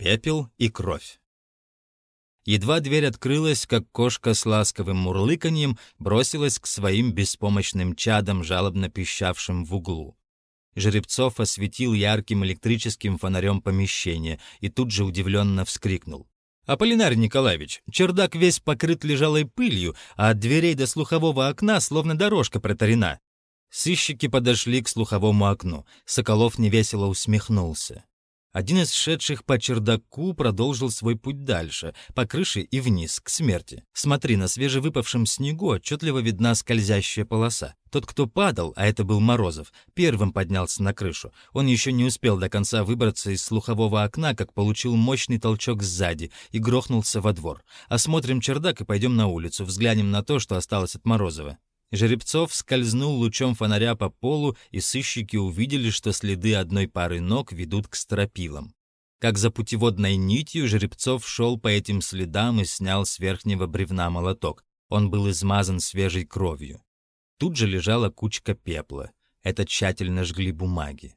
пепел и кровь. Едва дверь открылась, как кошка с ласковым мурлыканьем бросилась к своим беспомощным чадам, жалобно пищавшим в углу. Жеребцов осветил ярким электрическим фонарем помещение и тут же удивленно вскрикнул. «Аполлинарий Николаевич, чердак весь покрыт лежалой пылью, а от дверей до слухового окна словно дорожка протарена». Сыщики подошли к слуховому окну. Соколов невесело усмехнулся. Один из шедших по чердаку продолжил свой путь дальше, по крыше и вниз, к смерти. Смотри, на свежевыпавшем снегу отчетливо видна скользящая полоса. Тот, кто падал, а это был Морозов, первым поднялся на крышу. Он еще не успел до конца выбраться из слухового окна, как получил мощный толчок сзади и грохнулся во двор. Осмотрим чердак и пойдем на улицу, взглянем на то, что осталось от Морозова. Жеребцов скользнул лучом фонаря по полу, и сыщики увидели, что следы одной пары ног ведут к стропилам. Как за путеводной нитью Жеребцов шел по этим следам и снял с верхнего бревна молоток. Он был измазан свежей кровью. Тут же лежала кучка пепла. Это тщательно жгли бумаги.